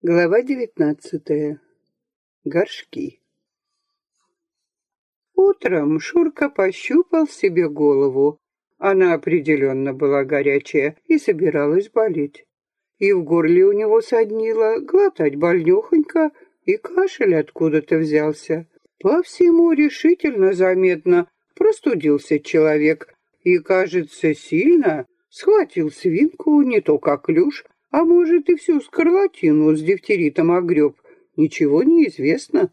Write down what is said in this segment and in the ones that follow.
Глава девятнадцатая. Горшки. Утром Шурка пощупал себе голову. Она определенно была горячая и собиралась болеть. И в горле у него соднило, глотать больнёхонько, и кашель откуда-то взялся. По всему решительно заметно простудился человек, и, кажется, сильно схватил свинку не то как люш, а может, и всю скарлатину с дифтеритом огреб. Ничего не известно.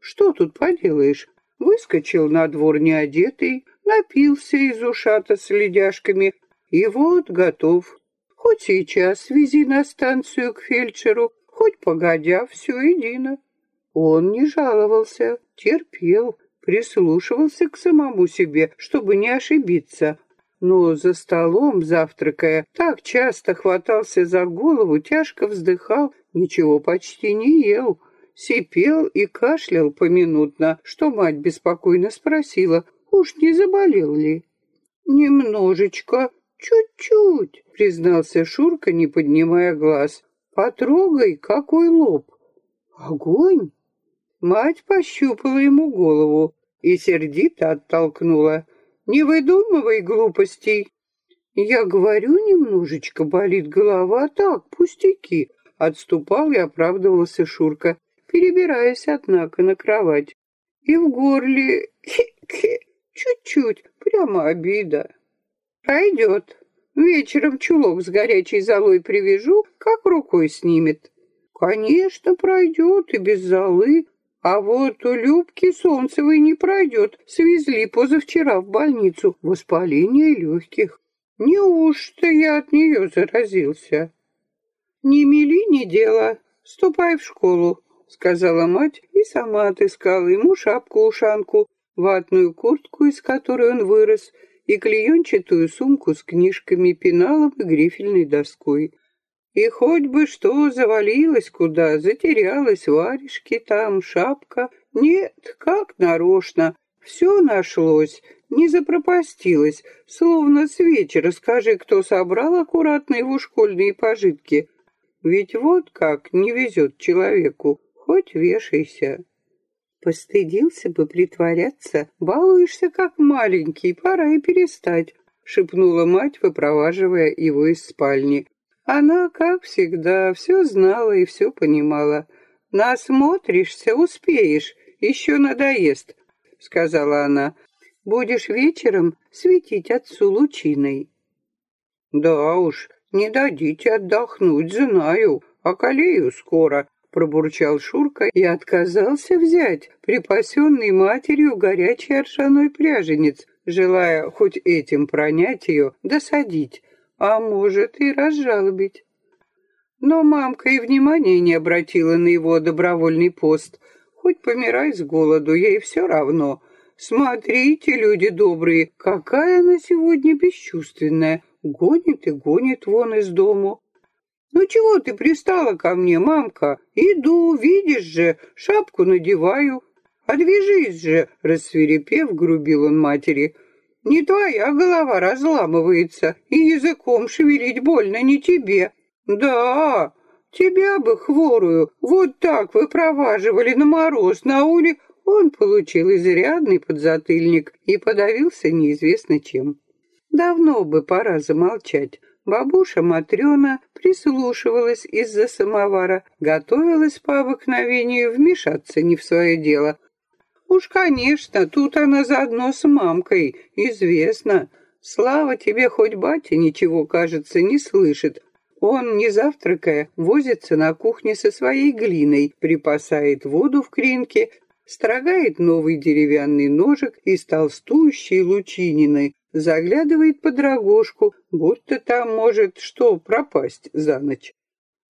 Что тут поделаешь? Выскочил на двор неодетый, напился из ушата с ледяшками, и вот готов. Хоть сейчас вези на станцию к фельдшеру, хоть погодя, все едино. Он не жаловался, терпел, прислушивался к самому себе, чтобы не ошибиться, но за столом, завтракая, так часто хватался за голову, тяжко вздыхал, ничего почти не ел. Сипел и кашлял поминутно, что мать беспокойно спросила, уж не заболел ли. «Немножечко, чуть-чуть», — признался Шурка, не поднимая глаз. «Потрогай, какой лоб!» «Огонь!» Мать пощупала ему голову и сердито оттолкнула. Не выдумывай глупостей. Я говорю, немножечко болит голова, так, пустяки. Отступал и оправдывался Шурка, перебираясь, однако, на кровать. И в горле чуть-чуть, прямо обида. Пройдет. Вечером чулок с горячей золой привяжу, как рукой снимет. Конечно, пройдет и без золы, а вот у Любки Солнцевой не пройдет. Свезли позавчера в больницу. Воспаление легких. Неужто я от нее заразился? Не мели, не дело. Ступай в школу, сказала мать и сама отыскала ему шапку-ушанку, ватную куртку, из которой он вырос, и клеенчатую сумку с книжками, пеналом и грифельной доской. И хоть бы что завалилось куда, затерялась варежки там, шапка. Нет, как нарочно. Все нашлось, не запропастилось, словно с вечера скажи, кто собрал аккуратно его школьные пожитки. Ведь вот как не везет человеку, хоть вешайся. Постыдился бы притворяться, балуешься как маленький, пора и перестать, шепнула мать, выпроваживая его из спальни. Она, как всегда, все знала и все понимала. «Насмотришься, успеешь, еще надоест», — сказала она. «Будешь вечером светить отцу лучиной». «Да уж, не дадите отдохнуть, знаю, околею скоро», — пробурчал Шурка и отказался взять припасенный матерью горячий аршаной пряженец, желая хоть этим пронять ее, досадить, а может и разжалобить. Но мамка и внимания не обратила на его добровольный пост. Хоть помирай с голоду, ей все равно. Смотрите, люди добрые, какая она сегодня бесчувственная. Гонит и гонит вон из дому. «Ну чего ты пристала ко мне, мамка? Иду, видишь же, шапку надеваю. Отвяжись же!» Рассверепев, грубил он матери. Не твоя голова разламывается, и языком шевелить больно не тебе. Да, тебя бы, хворую, вот так выпроваживали на мороз, на улице. Он получил изрядный подзатыльник и подавился неизвестно чем. Давно бы пора замолчать. Бабуша Матрена прислушивалась из-за самовара, готовилась по обыкновению вмешаться не в свое дело, Уж, конечно, тут она заодно с мамкой, известно. Слава тебе, хоть батя ничего, кажется, не слышит. Он, не завтракая, возится на кухне со своей глиной, припасает воду в кринке, строгает новый деревянный ножик из толстующей лучинины, заглядывает под рогожку, будто там может что пропасть за ночь.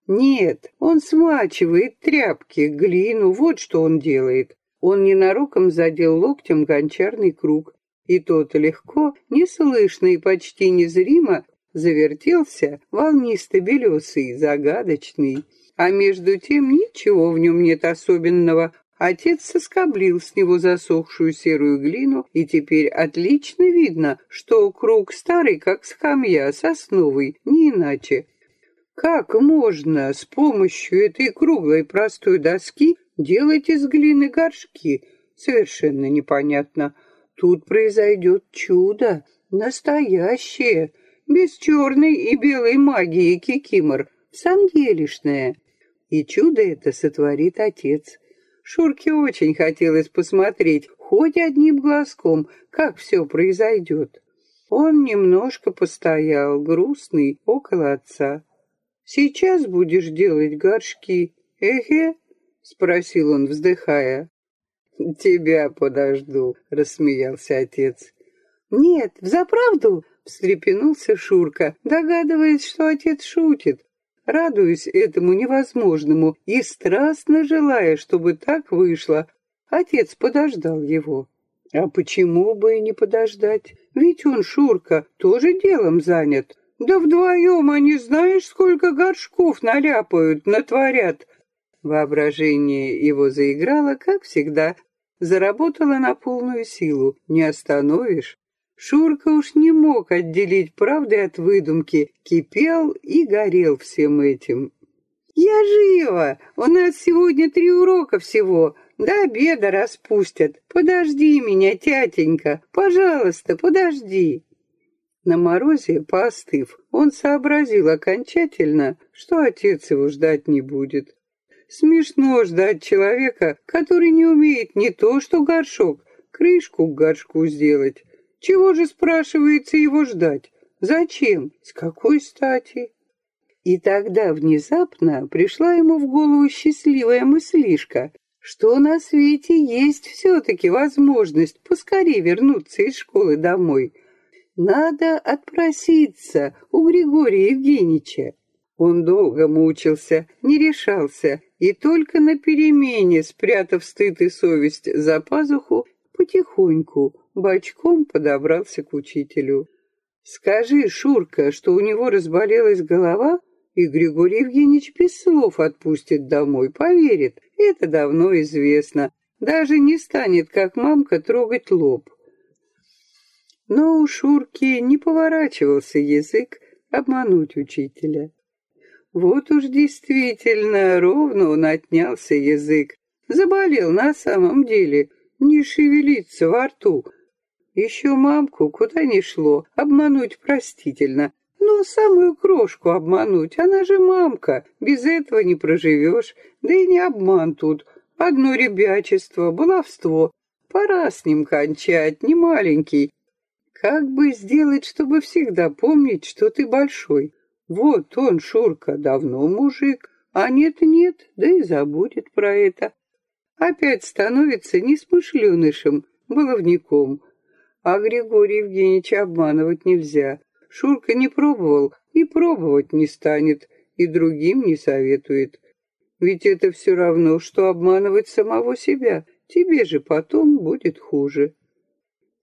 Нет, он смачивает тряпки, глину, вот что он делает. Он ненароком задел локтем гончарный круг, и тот легко, неслышно и почти незримо завертелся, волнисто-белесый, загадочный. А между тем ничего в нем нет особенного. Отец соскоблил с него засохшую серую глину, и теперь отлично видно, что круг старый, как скамья, сосновый, не иначе. Как можно с помощью этой круглой простой доски делать из глины горшки? Совершенно непонятно. Тут произойдет чудо, настоящее, без черной и белой магии кикимор, самделишное. И чудо это сотворит отец. Шурке очень хотелось посмотреть, хоть одним глазком, как все произойдет. Он немножко постоял, грустный, около отца. «Сейчас будешь делать горшки, эхе?» — спросил он, вздыхая. «Тебя подожду», — рассмеялся отец. «Нет, взаправду?» — встрепенулся Шурка, догадываясь, что отец шутит, радуясь этому невозможному и страстно желая, чтобы так вышло. Отец подождал его. А почему бы и не подождать? Ведь он, Шурка, тоже делом занят. Да вдвоем они знаешь, сколько горшков наляпают, натворят. Воображение его заиграло, как всегда, заработало на полную силу. Не остановишь. Шурка уж не мог отделить правды от выдумки, кипел и горел всем этим. «Я жива! У нас сегодня три урока всего. До обеда распустят. Подожди меня, тятенька, пожалуйста, подожди!» На морозе, поостыв, он сообразил окончательно, что отец его ждать не будет. Смешно ждать человека, который не умеет не то что горшок, крышку к горшку сделать. Чего же, спрашивается, его ждать? Зачем? С какой стати? И тогда внезапно пришла ему в голову счастливая мыслишка, что на свете есть все-таки возможность поскорее вернуться из школы домой. Надо отпроситься у Григория Евгеньевича. Он долго мучился, не решался, и только на перемене, спрятав стыд и совесть за пазуху, потихоньку, бочком подобрался к учителю. «Скажи, Шурка, что у него разболелась голова, и Григорий Евгеньевич без слов отпустит домой, поверит. Это давно известно. Даже не станет, как мамка, трогать лоб. Но у Шурки не поворачивался язык обмануть учителя. Вот уж действительно ровно он отнялся язык. Заболел на самом деле, не шевелиться во рту. Еще мамку куда ни шло, обмануть простительно, но самую крошку обмануть, она же мамка, без этого не проживешь, да и не обман тут, одно ребячество, баловство. Пора с ним кончать, не маленький. Как бы сделать, чтобы всегда помнить, что ты большой? Вот он, Шурка, давно мужик, а нет-нет, да и забудет про это. Опять становится несмышленышем, баловником. А Григория Евгеньевича обманывать нельзя. Шурка не пробовал и пробовать не станет, и другим не советует. Ведь это все равно, что обманывать самого себя. Тебе же потом будет хуже.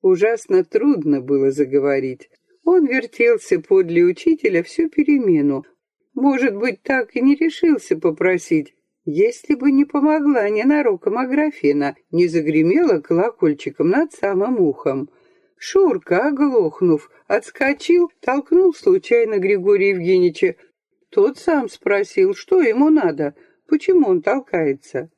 Ужасно трудно было заговорить. Он вертелся подле учителя всю перемену. Может быть, так и не решился попросить, если бы не помогла ненароком Аграфена, не загремела колокольчиком над самым ухом. Шурка, оглохнув, отскочил, толкнул случайно Григория Евгеньевича. Тот сам спросил, что ему надо, почему он толкается.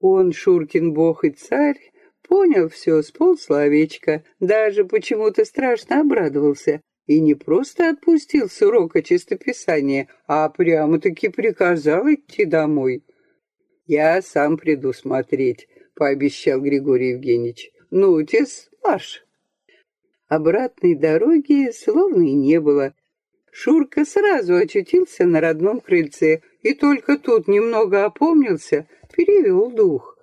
Он, Шуркин бог и царь, понял все с полсловечка, даже почему-то страшно обрадовался и не просто отпустил с урока чистописания, а прямо-таки приказал идти домой. «Я сам приду смотреть», — пообещал Григорий Евгеньевич. «Ну, тес, марш!» Обратной дороги словно и не было. Шурка сразу очутился на родном крыльце, и только тут немного опомнился, перевел дух.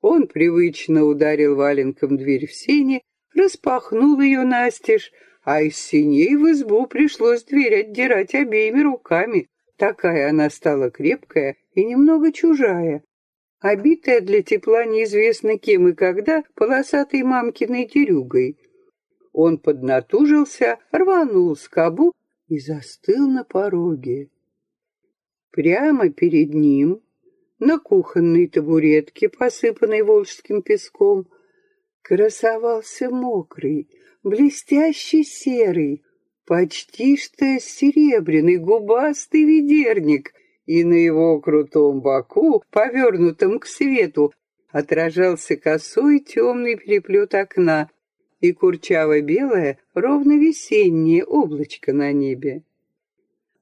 Он привычно ударил валенком дверь в сене, распахнул ее настежь, а из синей в избу пришлось дверь отдирать обеими руками. Такая она стала крепкая и немного чужая, обитая для тепла неизвестно кем и когда полосатой мамкиной дерюгой. Он поднатужился, рванул скобу и застыл на пороге. Прямо перед ним, на кухонной табуретке, посыпанной волжским песком, красовался мокрый, блестящий серый, почти что серебряный губастый ведерник, и на его крутом боку, повернутом к свету, отражался косой темный переплет окна и курчаво-белое, ровно весеннее облачко на небе.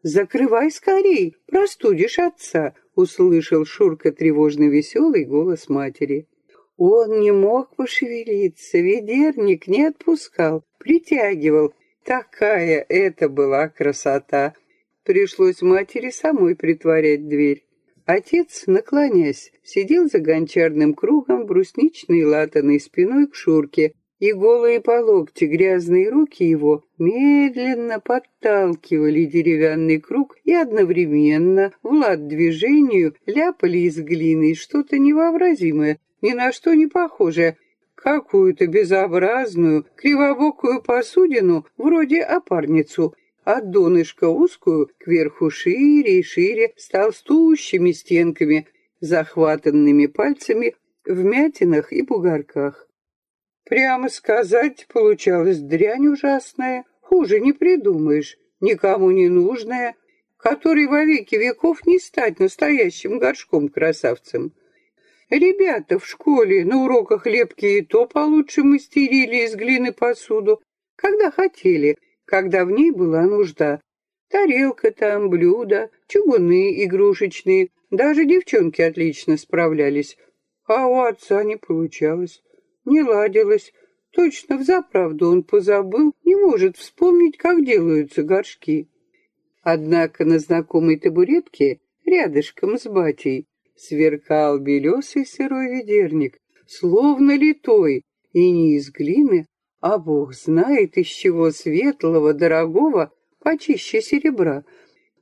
«Закрывай скорей, простудишь отца!» — услышал Шурка тревожно-веселый голос матери. Он не мог пошевелиться, ведерник не отпускал, притягивал. Такая это была красота! Пришлось матери самой притворять дверь. Отец, наклонясь, сидел за гончарным кругом брусничной латаной спиной к Шурке, и голые по локти грязные руки его медленно подталкивали деревянный круг и одновременно, в лад движению, ляпали из глины что-то невообразимое, ни на что не похожее, какую-то безобразную, кривобокую посудину, вроде опарницу, а донышко узкую, кверху шире и шире, с толстущими стенками, захватанными пальцами, в мятинах и бугорках. Прямо сказать, получалась дрянь ужасная, хуже не придумаешь, никому не нужная, которой во веки веков не стать настоящим горшком-красавцем. Ребята в школе на уроках лепки и то получше мастерили из глины посуду, когда хотели, когда в ней была нужда. Тарелка там, блюда, чугуны игрушечные, даже девчонки отлично справлялись, а у отца не получалось не ладилось. Точно взаправду он позабыл, не может вспомнить, как делаются горшки. Однако на знакомой табуретке, рядышком с батей, сверкал белесый сырой ведерник, словно литой, и не из глины, а бог знает из чего светлого, дорогого, почище серебра.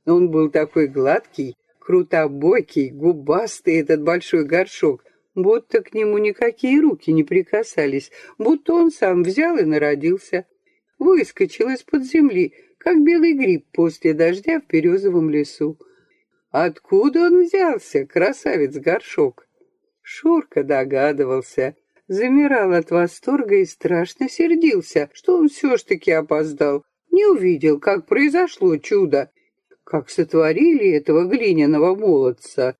Он был такой гладкий, крутобокий, губастый этот большой горшок, будто к нему никакие руки не прикасались, будто он сам взял и народился. Выскочил из-под земли, как белый гриб после дождя в березовом лесу. Откуда он взялся, красавец-горшок? Шурка догадывался, замирал от восторга и страшно сердился, что он все ж таки опоздал, не увидел, как произошло чудо, как сотворили этого глиняного молодца.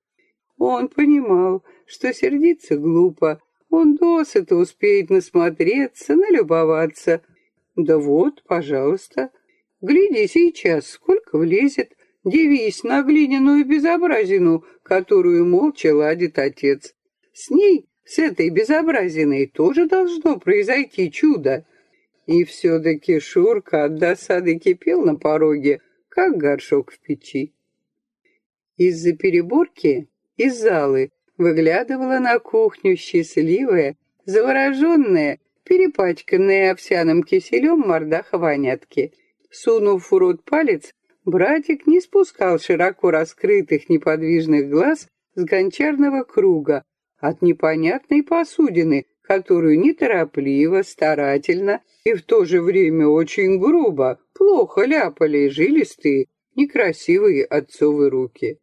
Он понимал, что сердиться глупо. Он досыта успеет насмотреться, налюбоваться. Да вот, пожалуйста, гляди сейчас, сколько влезет. Дивись на глиняную безобразину, которую молча ладит отец. С ней, с этой безобразиной, тоже должно произойти чудо. И все-таки Шурка от досады кипел на пороге, как горшок в печи. Из-за переборки, из залы, выглядывала на кухню счастливая, завороженная, перепачканная овсяным киселем мордаха вонятки. Сунув в рот палец, братик не спускал широко раскрытых неподвижных глаз с гончарного круга от непонятной посудины, которую неторопливо, старательно и в то же время очень грубо, плохо ляпали жилистые, некрасивые отцовы руки.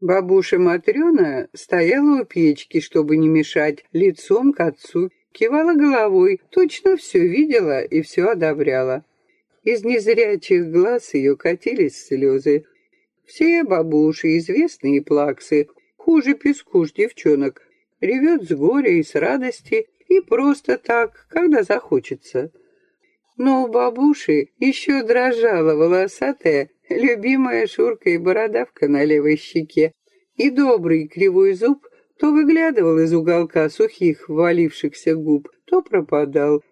Бабуша Матрена стояла у печки, чтобы не мешать, лицом к отцу, кивала головой, точно все видела и все одобряла. Из незрячих глаз ее катились слезы. Все бабуши, известные плаксы, хуже пескуш девчонок, ревет с горя и с радости, и просто так, когда захочется. Но у бабуши еще дрожала волосатая, любимая Шурка и бородавка на левой щеке, и добрый кривой зуб то выглядывал из уголка сухих, валившихся губ, то пропадал.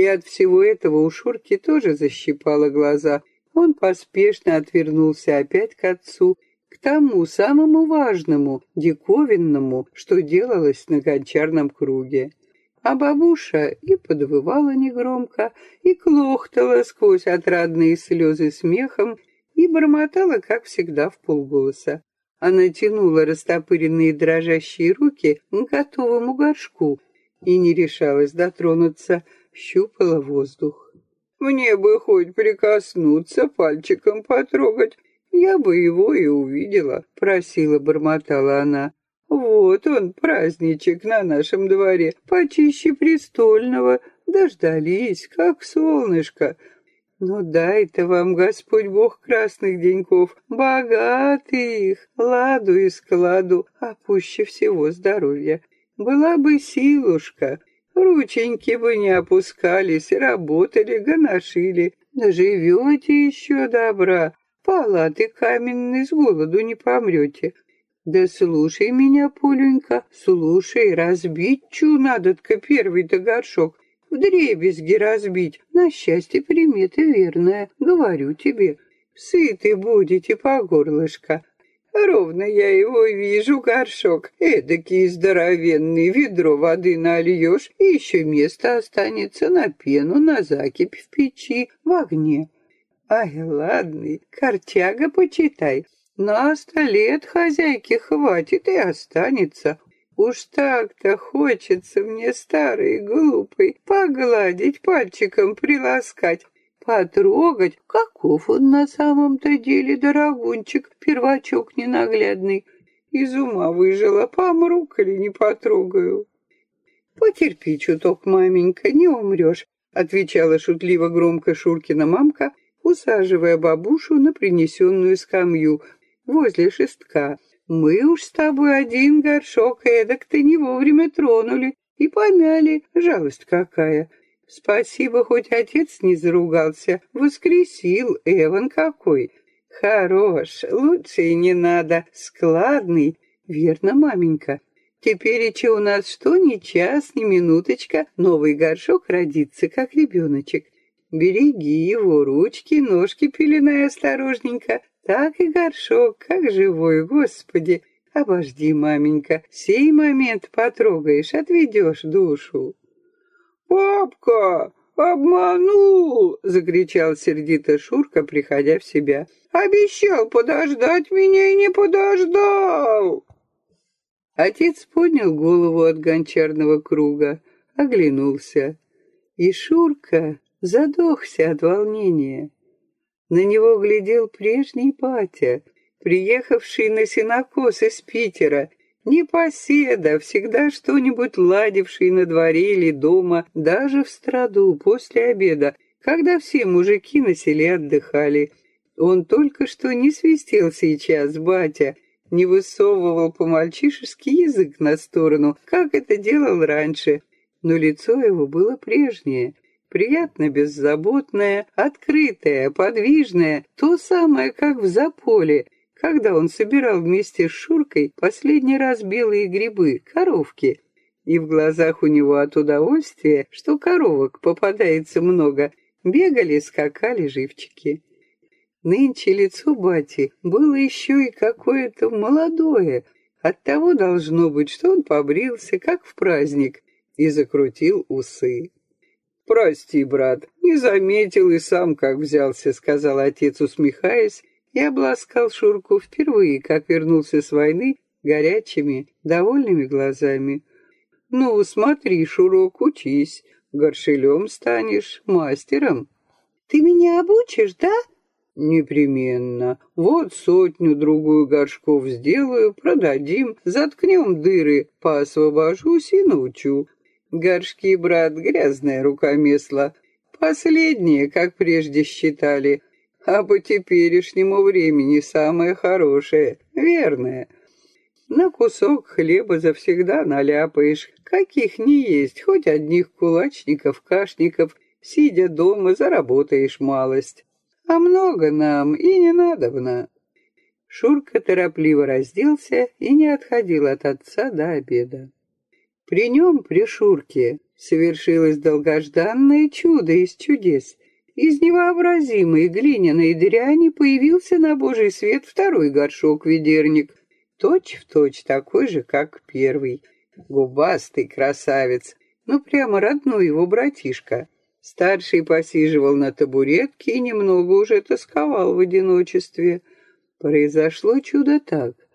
И от всего этого у Шурки тоже защипало глаза. Он поспешно отвернулся опять к отцу, к тому самому важному, диковинному, что делалось на гончарном круге. А бабуша и подвывала негромко, и клохтала сквозь отрадные слезы смехом, и бормотала, как всегда, в полголоса. Она тянула растопыренные дрожащие руки к готовому горшку и не решалась дотронуться, щупала воздух. «Мне бы хоть прикоснуться, пальчиком потрогать, я бы его и увидела», — просила, бормотала она. «Вот он, праздничек на нашем дворе, почище престольного, дождались, как солнышко. Ну дай-то вам, Господь Бог красных деньков, богатых, ладу и складу, а пуще всего здоровья. Была бы силушка, рученьки бы не опускались, работали, гоношили. Доживете еще добра, палаты каменные с голоду не помрете. Да слушай меня, Поленька, слушай, разбить чу надо-ка первый-то горшок, вдребезги разбить. На счастье примета верная, говорю тебе. Сыты будете по горлышко. Ровно я его вижу, горшок. Эдакий здоровенный, ведро воды нальешь, и еще место останется на пену, на закипь в печи, в огне. Ай, ладный, картяга почитай. На сто лет хозяйки хватит и останется. Уж так-то хочется мне старый глупый погладить пальчиком, приласкать, потрогать, каков он на самом-то деле, дорогунчик, первачок ненаглядный. Из ума выжила, помру, коли не потрогаю. Потерпи чуток, маменька, не умрешь, отвечала шутливо громко Шуркина мамка, усаживая бабушу на принесенную скамью, возле шестка. Мы уж с тобой один горшок эдак-то не вовремя тронули и помяли. Жалость какая. Спасибо, хоть отец не заругался. Воскресил, Эван какой. Хорош, лучше и не надо. Складный. Верно, маменька. Теперь че у нас что, ни час, ни минуточка, новый горшок родится, как ребеночек. Береги его, ручки, ножки пеленай осторожненько, так и горшок, как живой, Господи. Обожди, маменька, сей момент потрогаешь, отведешь душу. «Папка, обманул!» — закричал сердито Шурка, приходя в себя. «Обещал подождать меня и не подождал!» Отец поднял голову от гончарного круга, оглянулся. И Шурка задохся от волнения. На него глядел прежний батя, приехавший на сенокос из Питера, непоседа, всегда что-нибудь ладивший на дворе или дома, даже в страду после обеда, когда все мужики на селе отдыхали. Он только что не свистел сейчас, батя, не высовывал по-мальчишески язык на сторону, как это делал раньше, но лицо его было прежнее, приятно беззаботное, открытое, подвижное, то самое, как в заполе, когда он собирал вместе с Шуркой последний раз белые грибы, коровки. И в глазах у него от удовольствия, что коровок попадается много, бегали, скакали живчики. Нынче лицо бати было еще и какое-то молодое, Оттого должно быть, что он побрился, как в праздник, и закрутил усы. «Прости, брат, не заметил и сам, как взялся», — сказал отец, усмехаясь, и обласкал Шурку впервые, как вернулся с войны, горячими, довольными глазами. «Ну, смотри, Шурок, учись, горшелем станешь, мастером». «Ты меня обучишь, да?» «Непременно. Вот сотню-другую горшков сделаю, продадим, заткнем дыры, поосвобожусь и научу. Горшки, брат, грязная рукомесла. Последние, как прежде считали, а по теперешнему времени самое хорошее, верное. На кусок хлеба завсегда наляпаешь, каких не есть, хоть одних кулачников, кашников, сидя дома, заработаешь малость. А много нам и не надобно. Шурка торопливо разделся и не отходил от отца до обеда. При нем, при Шурке, совершилось долгожданное чудо из чудес. Из невообразимой глиняной дряни появился на божий свет второй горшок-ведерник, точь-в-точь такой же, как первый. Губастый красавец, ну прямо родной его братишка. Старший посиживал на табуретке и немного уже тосковал в одиночестве. Произошло чудо так —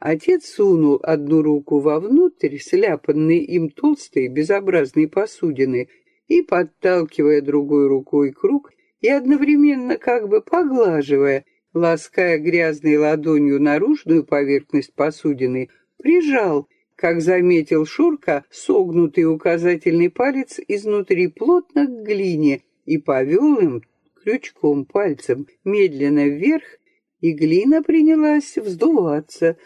Отец сунул одну руку вовнутрь, сляпанной им толстой безобразной посудины, и, подталкивая другой рукой круг, и одновременно как бы поглаживая, лаская грязной ладонью наружную поверхность посудины, прижал, как заметил Шурка, согнутый указательный палец изнутри плотно к глине и повел им крючком пальцем медленно вверх, и глина принялась вздуваться,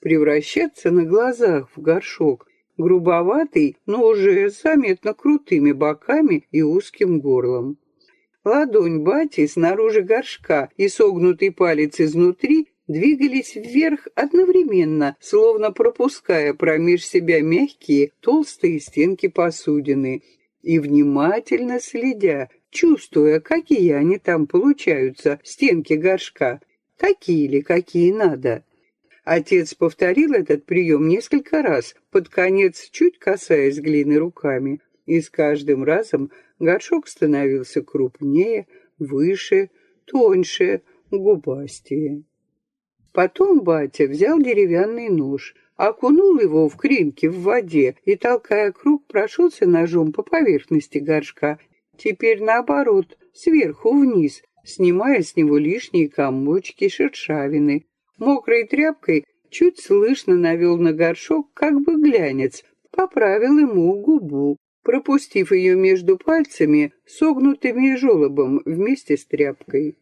превращаться на глазах в горшок, грубоватый, но уже заметно крутыми боками и узким горлом. Ладонь бати снаружи горшка и согнутый палец изнутри двигались вверх одновременно, словно пропуская промеж себя мягкие, толстые стенки посудины, и внимательно следя, чувствуя, какие они там получаются, стенки горшка, такие ли, какие надо. Отец повторил этот прием несколько раз, под конец чуть касаясь глины руками, и с каждым разом горшок становился крупнее, выше, тоньше, губастее. Потом батя взял деревянный нож, окунул его в кринки в воде и, толкая круг, прошелся ножом по поверхности горшка. Теперь наоборот, сверху вниз, снимая с него лишние комочки шершавины. Мокрой тряпкой чуть слышно навел на горшок как бы глянец, поправил ему губу, пропустив ее между пальцами, согнутыми желобом вместе с тряпкой.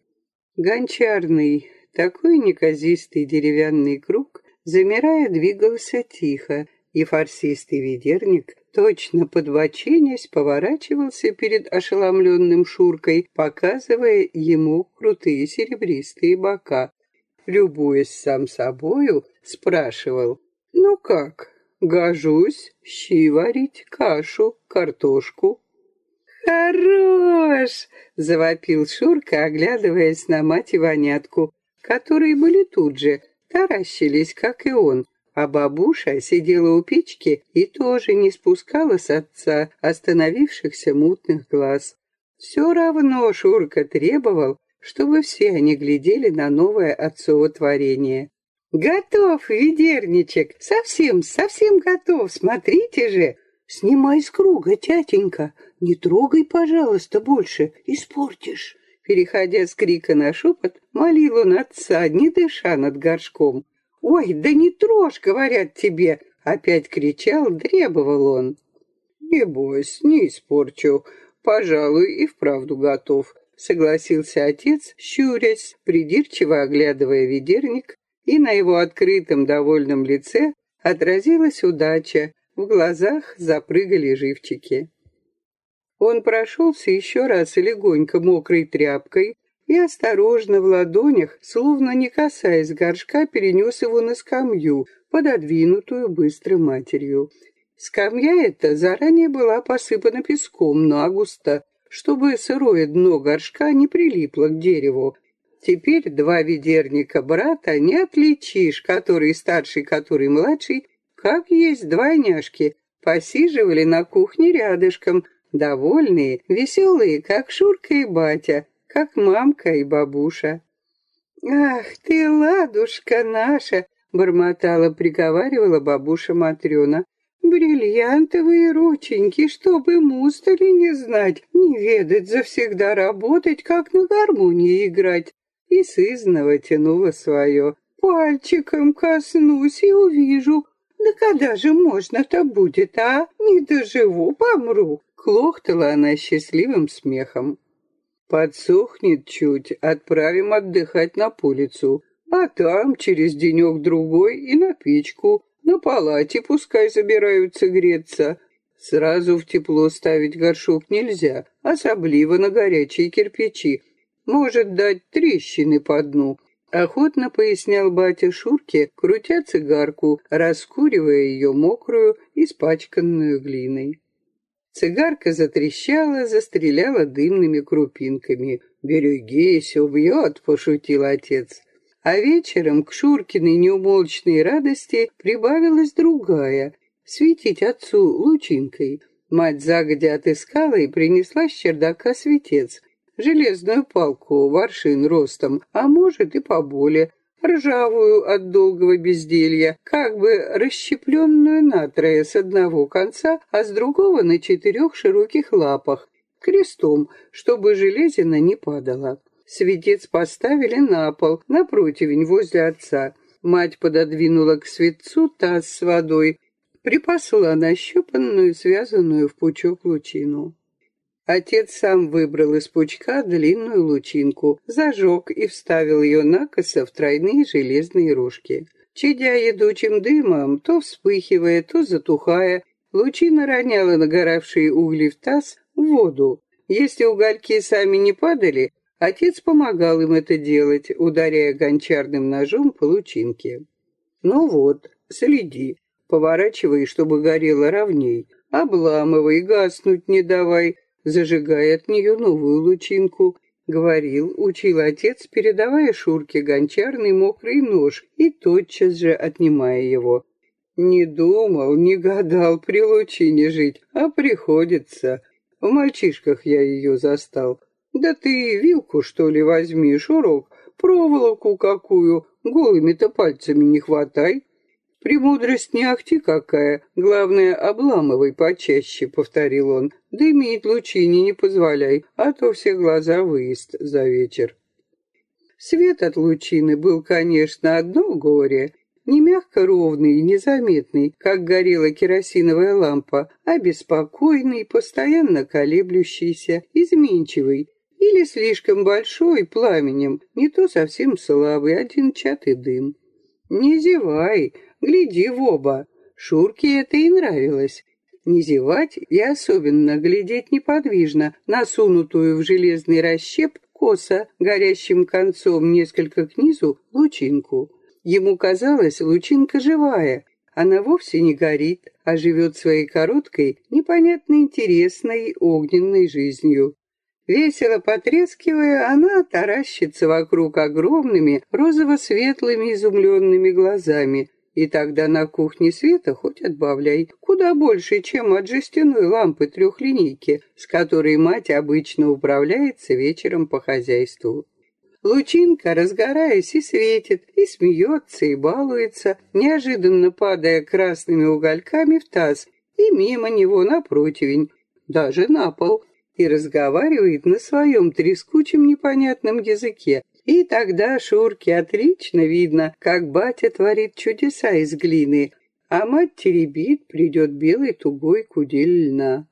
Гончарный, такой неказистый деревянный круг, замирая, двигался тихо, и фарсистый ведерник, точно подбоченясь, поворачивался перед ошеломленным Шуркой, показывая ему крутые серебристые бока. Любуясь сам собою, спрашивал, «Ну как, гожусь щи варить, кашу, картошку?» «Хорош!» — завопил Шурка, оглядываясь на мать и вонятку, которые были тут же, таращились, как и он, а бабуша сидела у печки и тоже не спускала с отца остановившихся мутных глаз. Все равно Шурка требовал, чтобы все они глядели на новое отцово творение. «Готов, ведерничек! Совсем, совсем готов! Смотрите же!» «Снимай с круга, тятенька! Не трогай, пожалуйста, больше, испортишь!» Переходя с крика на шепот, молил он отца, не дыша над горшком. «Ой, да не трожь, говорят тебе!» Опять кричал, требовал он. «Не бойся, не испорчу. Пожалуй, и вправду готов», — согласился отец, щурясь, придирчиво оглядывая ведерник, и на его открытом довольном лице отразилась удача, в глазах запрыгали живчики. Он прошелся еще раз легонько мокрой тряпкой, и осторожно в ладонях, словно не касаясь горшка, перенес его на скамью, пододвинутую быстро матерью. Скамья эта заранее была посыпана песком нагусто, чтобы сырое дно горшка не прилипло к дереву. Теперь два ведерника брата не отличишь, который старший, который младший, как есть двойняшки, посиживали на кухне рядышком, довольные, веселые, как Шурка и батя, как мамка и бабуша. «Ах ты, ладушка наша!» — бормотала, приговаривала бабуша Матрена. «Бриллиантовые рученьки, чтобы мустали не знать, не ведать, завсегда работать, как на гармонии играть». И сызнова тянула свое. «Пальчиком коснусь и увижу. Да когда же можно-то будет, а? Не доживу, помру!» Клохтала она счастливым смехом. Подсохнет чуть, отправим отдыхать на полицу, а там через денек-другой и на печку, на палате пускай забираются греться. Сразу в тепло ставить горшок нельзя, особливо на горячие кирпичи. Может дать трещины по дну. Охотно пояснял батя Шурке, крутя цигарку, раскуривая ее мокрую, испачканную глиной. Цигарка затрещала, застреляла дымными крупинками. «Берегись, убьет», — пошутил отец. А вечером к Шуркиной неумолчной радости прибавилась другая — светить отцу лучинкой. Мать загодя отыскала и принесла с чердака светец, железную палку, воршин ростом, а может и поболее, ржавую от долгого безделья, как бы расщепленную натрое с одного конца, а с другого на четырех широких лапах, крестом, чтобы железина не падала. Светец поставили на пол, на противень возле отца. Мать пододвинула к светцу таз с водой, припасла нащупанную, связанную в пучок лучину. Отец сам выбрал из пучка длинную лучинку, зажег и вставил ее накосо в тройные железные рожки. Чадя едучим дымом, то вспыхивая, то затухая, лучина роняла нагоравшие угли в таз в воду. Если угольки сами не падали, отец помогал им это делать, ударяя гончарным ножом по лучинке. Ну вот, следи, поворачивай, чтобы горело ровней, обламывай, гаснуть не давай, зажигая от нее новую лучинку. Говорил, учил отец, передавая Шурке гончарный мокрый нож и тотчас же отнимая его. Не думал, не гадал при лучине жить, а приходится. В мальчишках я ее застал. Да ты вилку, что ли, возьми, Шурок, проволоку какую, голыми-то пальцами не хватай. «Премудрость не ахти какая, главное, обламывай почаще», — повторил он. «Дымить лучине не позволяй, а то все глаза выезд за вечер». Свет от лучины был, конечно, одно горе, не мягко ровный и незаметный, как горела керосиновая лампа, а беспокойный, постоянно колеблющийся, изменчивый, или слишком большой пламенем, не то совсем слабый, один чатый дым. «Не зевай», гляди в оба. Шурке это и нравилось. Не зевать и особенно глядеть неподвижно, насунутую в железный расщеп косо, горящим концом несколько к низу, лучинку. Ему казалось, лучинка живая. Она вовсе не горит, а живет своей короткой, непонятно интересной огненной жизнью. Весело потрескивая, она таращится вокруг огромными розово-светлыми изумленными глазами, и тогда на кухне света хоть отбавляй, куда больше, чем от жестяной лампы трехлинейки, с которой мать обычно управляется вечером по хозяйству. Лучинка, разгораясь, и светит, и смеется, и балуется, неожиданно падая красными угольками в таз и мимо него на противень, даже на пол, и разговаривает на своем трескучем непонятном языке, и тогда Шурке отлично видно, как батя творит чудеса из глины, а мать теребит, придет белый тугой кудель льна.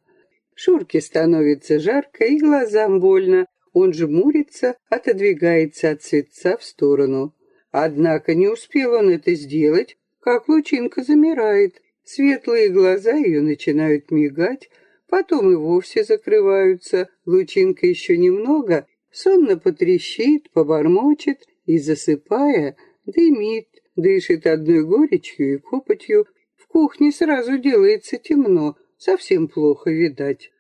Шурке становится жарко и глазам больно, он жмурится, отодвигается от светца в сторону. Однако не успел он это сделать, как лучинка замирает. Светлые глаза ее начинают мигать, потом и вовсе закрываются. Лучинка еще немного, сонно потрещит, побормочет и, засыпая, дымит, дышит одной горечью и копотью. В кухне сразу делается темно, совсем плохо видать.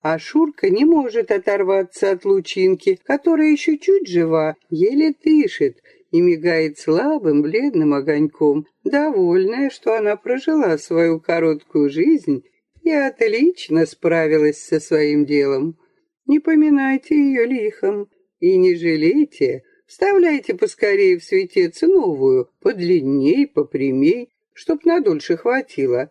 А Шурка не может оторваться от лучинки, которая еще чуть жива, еле дышит и мигает слабым бледным огоньком, довольная, что она прожила свою короткую жизнь и отлично справилась со своим делом. Не поминайте ее лихом и не жалейте, вставляйте поскорее в светец новую, подлинней, попрямей, чтоб надольше хватило.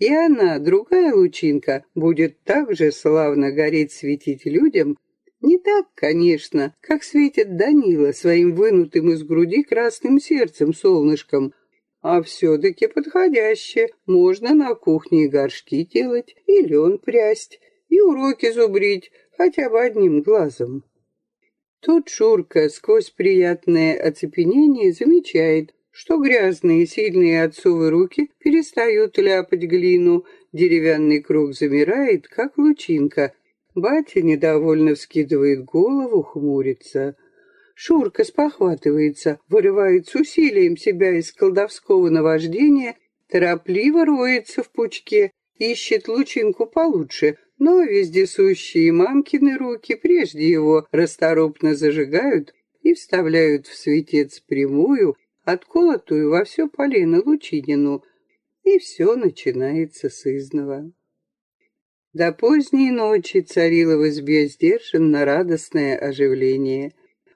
И она, другая лучинка, будет так же славно гореть светить людям, не так, конечно, как светит Данила своим вынутым из груди красным сердцем солнышком, а все-таки подходяще. Можно на кухне и горшки делать, и лен прясть, и уроки зубрить, хотя бы одним глазом. Тут Шурка сквозь приятное оцепенение замечает, что грязные сильные отцовы руки перестают ляпать глину, деревянный круг замирает, как лучинка. Батя недовольно вскидывает голову, хмурится. Шурка спохватывается, вырывает с усилием себя из колдовского наваждения, торопливо роется в пучке, ищет лучинку получше, но вездесущие мамкины руки прежде его расторопно зажигают и вставляют в светец прямую, отколотую во все полено лучинину, и все начинается с изного. До поздней ночи царило в избе сдержанно радостное оживление.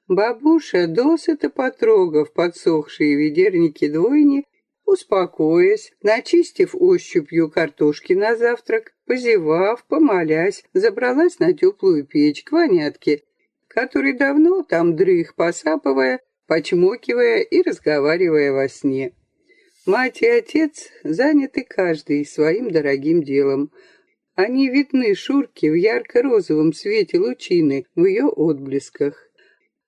Бабуша, досыта потрогав подсохшие ведерники двойни, Успокоясь, начистив ощупью картошки на завтрак, позевав, помолясь, забралась на теплую печь к вонятке, который давно там дрых, посапывая, почмокивая и разговаривая во сне. Мать и отец заняты каждый своим дорогим делом. Они видны Шурке в ярко-розовом свете лучины, в ее отблесках.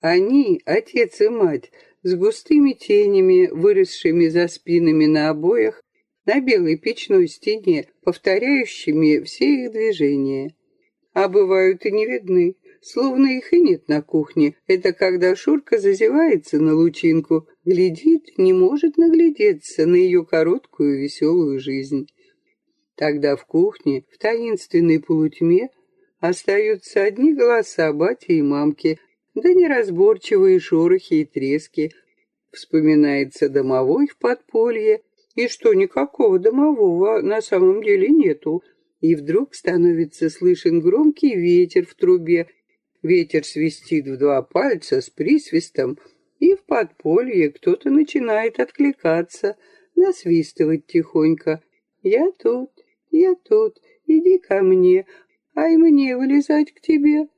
Они, отец и мать, с густыми тенями, выросшими за спинами на обоях, на белой печной стене, повторяющими все их движения. А бывают и не видны, словно их и нет на кухне. Это когда Шурка зазевается на лучинку, глядит, не может наглядеться на ее короткую веселую жизнь. Тогда в кухне, в таинственной полутьме, остаются одни голоса бати и мамки, да неразборчивые шорохи и трески. Вспоминается домовой в подполье, и что никакого домового на самом деле нету. И вдруг становится слышен громкий ветер в трубе. Ветер свистит в два пальца с присвистом, и в подполье кто-то начинает откликаться, насвистывать тихонько. «Я тут, я тут, иди ко мне, ай мне вылезать к тебе».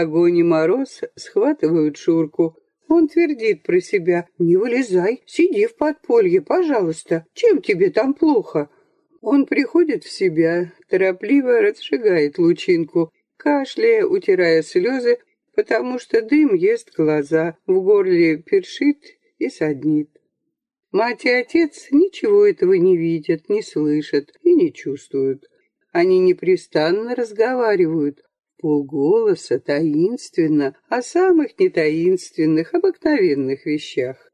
Огонь и мороз схватывают Шурку, он твердит про себя, «Не вылезай, сиди в подполье, пожалуйста. Чем тебе там плохо?» Он приходит в себя, торопливо разжигает лучинку, кашляя, утирая слезы, потому что дым ест глаза, в горле першит и саднит. Мать и отец ничего этого не видят, не слышат и не чувствуют. Они непрестанно разговаривают, полголоса, таинственно, о самых нетаинственных, обыкновенных вещах.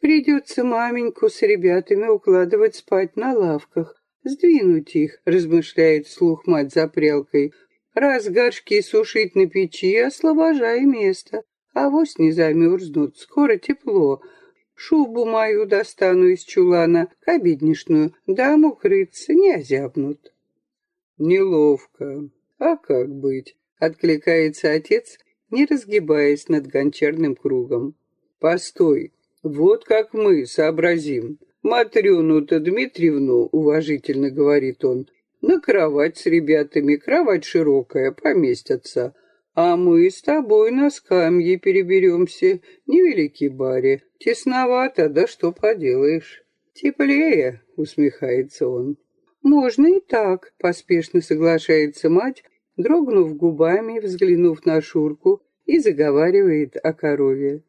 Придется маменьку с ребятами укладывать спать на лавках, сдвинуть их, размышляет вслух мать за прялкой. Раз горшки сушить на печи, освобожай место, а вось не замерзнут, скоро тепло. Шубу мою достану из чулана, кабеднишную, дам укрыться, не озябнут. Неловко, «А как быть?» — откликается отец, не разгибаясь над гончарным кругом. «Постой, вот как мы сообразим. Матрёну-то Дмитриевну, — уважительно говорит он, — на кровать с ребятами, кровать широкая, поместятся. А мы с тобой на скамье переберемся, невелики баре. Тесновато, да что поделаешь. Теплее, — усмехается он. «Можно и так», — поспешно соглашается мать, дрогнув губами, взглянув на Шурку и заговаривает о корове.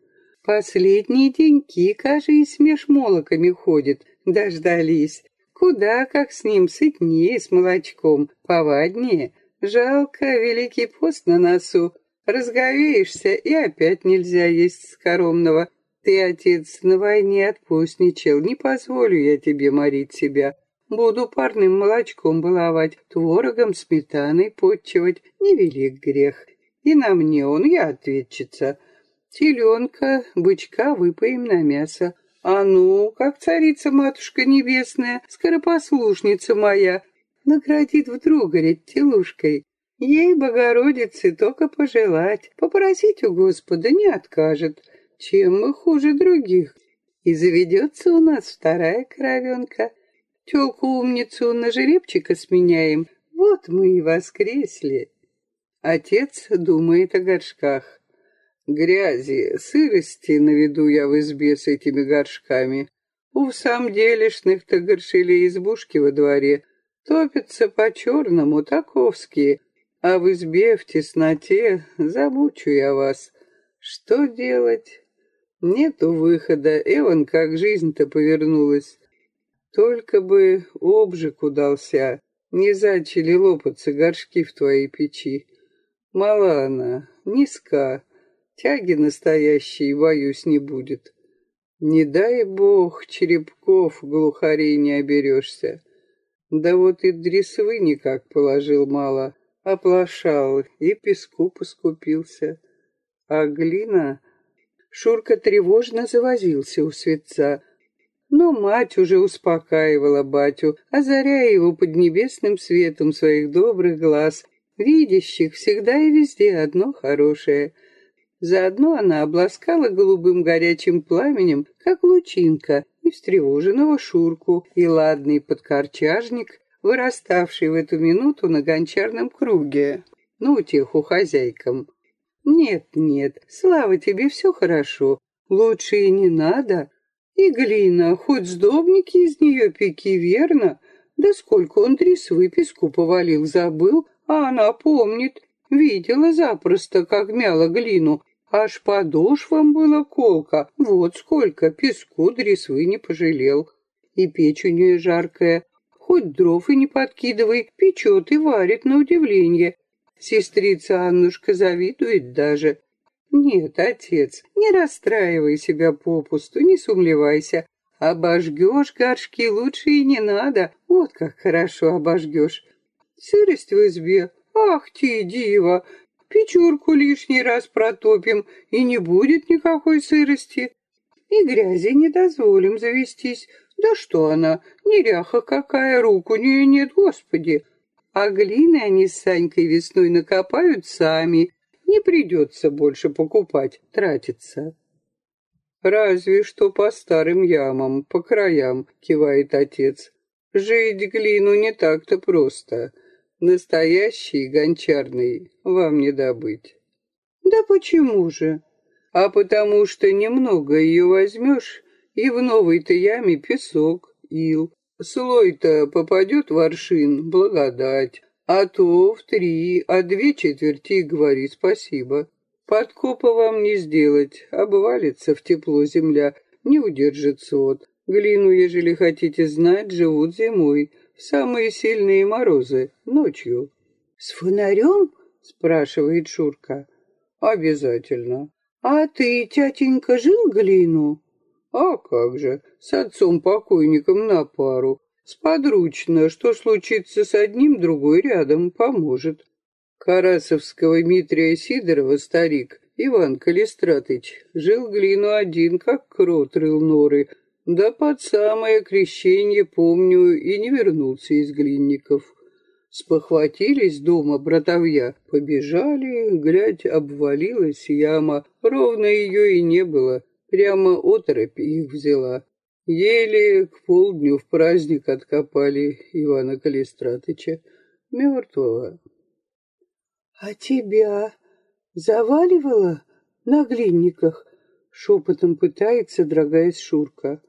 «Последние деньки, кажись, меж молоками ходит, дождались. Куда, как с ним, сытнее, с молочком, поваднее. Жалко, великий пост на носу. Разговеешься, и опять нельзя есть скоромного. Ты, отец, на войне отпустничал, не позволю я тебе морить себя. Буду парным молочком баловать, творогом, сметаной подчивать, невелик грех. И на мне он, я ответчица. Теленка, бычка выпоим на мясо. А ну, как царица-матушка небесная, скоропослушница моя, наградит вдруг, говорит, телушкой. Ей, Богородице, только пожелать, попросить у Господа не откажет. Чем мы хуже других? И заведется у нас вторая кровенка. Тёлку-умницу на жеребчика сменяем. Вот мы и воскресли. Отец думает о горшках. Грязи, сырости наведу я в избе с этими горшками. У сам делишных-то горшили избушки во дворе. Топятся по-черному, таковские. А в избе в тесноте замучу я вас. Что делать? Нету выхода. Эван, как жизнь-то повернулась. Только бы обжиг удался, не зачали лопаться горшки в твоей печи. Мала она, низка, тяги настоящей, боюсь, не будет. Не дай бог, черепков глухарей не оберешься. Да вот и дресвы никак положил мало, оплошал и песку поскупился. А глина... Шурка тревожно завозился у светца, но мать уже успокаивала батю, озаряя его поднебесным светом своих добрых глаз, видящих всегда и везде одно хорошее. Заодно она обласкала голубым горячим пламенем, как лучинка, и встревоженного Шурку, и ладный подкорчажник, выраставший в эту минуту на гончарном круге, на утеху хозяйкам. «Нет, нет, слава тебе, все хорошо. Лучше и не надо. И глина, хоть сдобники из нее пеки, верно? Да сколько он трис выписку повалил, забыл, а она помнит. Видела запросто, как мяла глину. Аж подошвам было колко. Вот сколько песку дресвы не пожалел. И печь у нее жаркая. Хоть дров и не подкидывай, печет и варит на удивление. Сестрица Аннушка завидует даже. Нет, отец, не расстраивай себя попусту, не сумлевайся. Обожгешь горшки лучше и не надо. Вот как хорошо обожгешь. Сырость в избе. Ах ты, дива! Печурку лишний раз протопим, и не будет никакой сырости. И грязи не дозволим завестись. Да что она, неряха какая, рук у нее нет, господи. А глины они с Санькой весной накопают сами. Не придется больше покупать, тратиться. «Разве что по старым ямам, по краям», — кивает отец. «Жить глину не так-то просто. Настоящий гончарный вам не добыть». «Да почему же?» «А потому что немного ее возьмешь, и в новой-то яме песок, ил. Слой-то попадет в аршин, благодать, а то в три, а две четверти говори спасибо». Подкопа вам не сделать, обвалится в тепло земля, не удержит сот. Глину, ежели хотите знать, живут зимой, в самые сильные морозы, ночью. — С фонарем? — спрашивает Шурка. — Обязательно. — А ты, тятенька, жил глину? — А как же, с отцом-покойником на пару. Сподручно, что случится с одним, другой рядом поможет. Карасовского Митрия Сидорова старик, Иван Калистратыч, жил глину один, как крот рыл норы, да под самое крещение, помню, и не вернулся из глинников. Спохватились дома братовья, побежали, глядь, обвалилась яма, ровно ее и не было, прямо оторопь их взяла. Еле к полдню в праздник откопали Ивана Калистратыча, мертвого. «А тебя заваливало на глинниках?» Шепотом пытается, дрогаясь Шурка.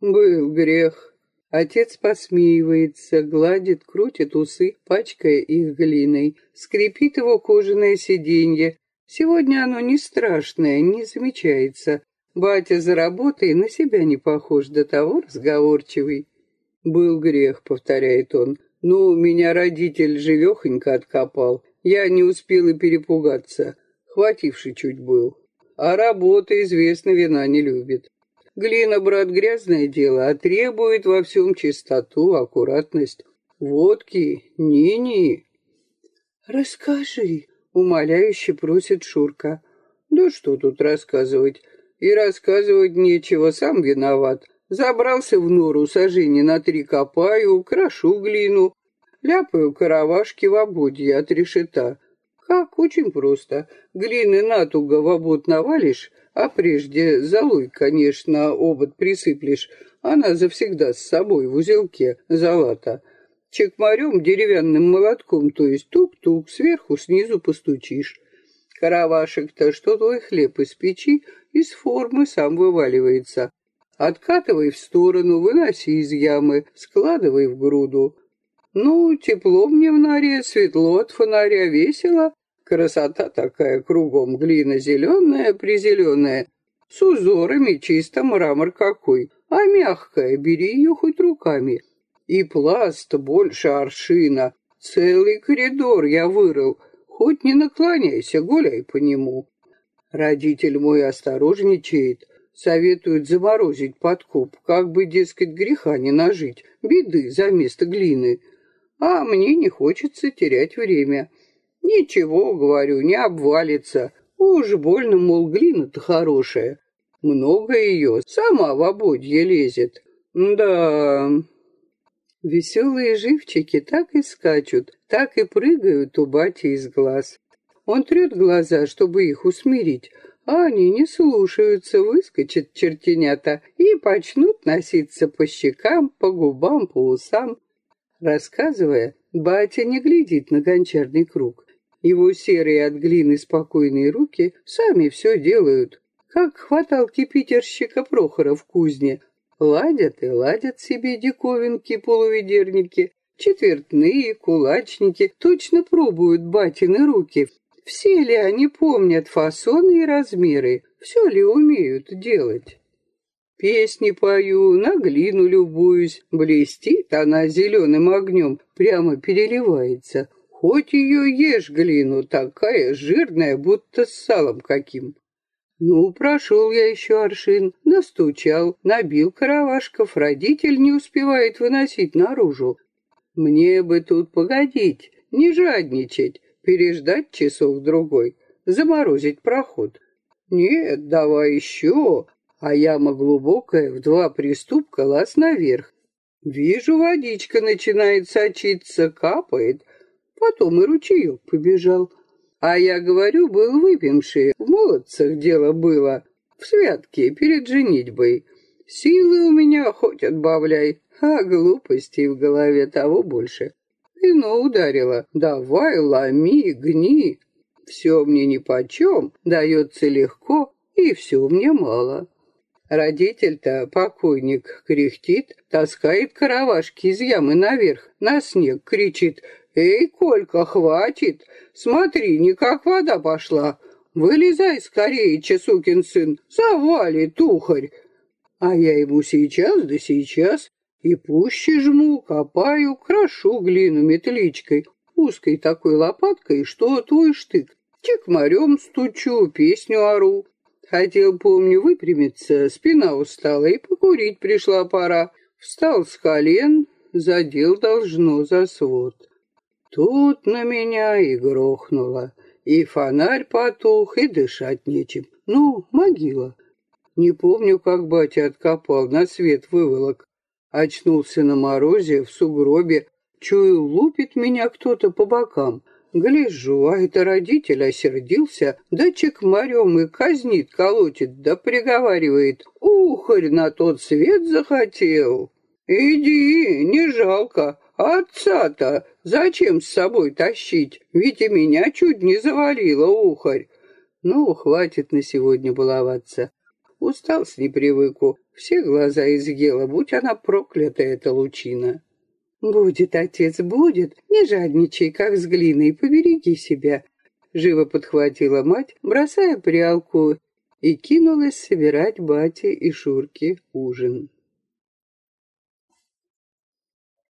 «Был грех». Отец посмеивается, гладит, крутит усы, пачкая их глиной, скрипит его кожаное сиденье. Сегодня оно не страшное, не замечается. Батя за работой на себя не похож, до того разговорчивый. «Был грех», — повторяет он. «Ну, меня родитель живехонько откопал. Я не успела перепугаться, хвативший чуть был. А работа, известно, вина не любит. Глина, брат, грязное дело, а требует во всем чистоту, аккуратность. Водки, ни-ни. Расскажи, умоляюще просит Шурка. Да что тут рассказывать? И рассказывать нечего, сам виноват. Забрался в нору, сажени на три копаю, крошу глину, Ляпаю каравашки в ободье от решета. Как? Очень просто. Глины натуго в обод навалишь, а прежде золой, конечно, обод присыплешь. Она завсегда с собой в узелке залата. Чекмарем, деревянным молотком, то есть тук-тук, сверху снизу постучишь. Каравашек-то, что твой хлеб из печи, из формы сам вываливается. Откатывай в сторону, выноси из ямы, складывай в груду. Ну, тепло мне в норе, светло от фонаря, весело. Красота такая кругом, глина зеленая, призеленая, с узорами, чисто мрамор какой. А мягкая, бери ее хоть руками. И пласт больше аршина. Целый коридор я вырыл. Хоть не наклоняйся, гуляй по нему. Родитель мой осторожничает. Советует заморозить подкоп, как бы, дескать, греха не нажить, беды за место глины а мне не хочется терять время. Ничего, говорю, не обвалится. Уж больно, мол, глина-то хорошая. Много ее, сама в ободье лезет. Да... Веселые живчики так и скачут, так и прыгают у бати из глаз. Он трет глаза, чтобы их усмирить, а они не слушаются, выскочат чертенята и почнут носиться по щекам, по губам, по усам. Рассказывая, батя не глядит на гончарный круг. Его серые от глины спокойные руки сами все делают, как хватал кипятерщика Прохора в кузне. Ладят и ладят себе диковинки-полуведерники, четвертные, кулачники, точно пробуют батины руки. Все ли они помнят фасоны и размеры, все ли умеют делать? Песни пою, на глину любуюсь, блестит она зеленым огнем, прямо переливается. Хоть ее ешь глину, такая жирная, будто с салом каким. Ну, прошел я еще аршин, настучал, набил каравашков, родитель не успевает выносить наружу. Мне бы тут погодить, не жадничать, переждать часов-другой, заморозить проход. Нет, давай еще, а яма глубокая, в два приступка лаз наверх. Вижу, водичка начинает сочиться, капает, потом и ручеек побежал. А я говорю, был выпивший, в молодцах дело было, в святке, перед женитьбой. Силы у меня хоть отбавляй, а глупостей в голове того больше. Вино ударило, давай, ломи, гни. Все мне нипочем, дается легко, и все мне мало. Родитель-то, покойник, кряхтит, таскает каравашки из ямы наверх, на снег кричит «Эй, Колька, хватит! Смотри, не как вода пошла! Вылезай скорее, чесукин сын, завали, тухарь!» А я ему сейчас да сейчас и пуще жму, копаю, крошу глину метличкой, узкой такой лопаткой, что твой штык. Чекмарем стучу, песню ору. Хотел, помню, выпрямиться, спина устала, и покурить пришла пора. Встал с колен, задел должно за свод. Тут на меня и грохнуло. И фонарь потух, и дышать нечем. Ну, могила. Не помню, как батя откопал, на свет выволок. Очнулся на морозе, в сугробе. Чую, лупит меня кто-то по бокам. Гляжу, а это родитель осердился, да чекмарем и казнит, колотит, да приговаривает. Ухарь на тот свет захотел. Иди, не жалко, Отца-то зачем с собой тащить? Ведь и меня чуть не завалило ухарь. Ну, хватит на сегодня баловаться. Устал с непривыку. Все глаза изъела, будь она проклята, эта лучина. Будет, отец, будет. Не жадничай, как с глиной, побереги себя. Живо подхватила мать, бросая прялку, и кинулась собирать бате и Шурке ужин.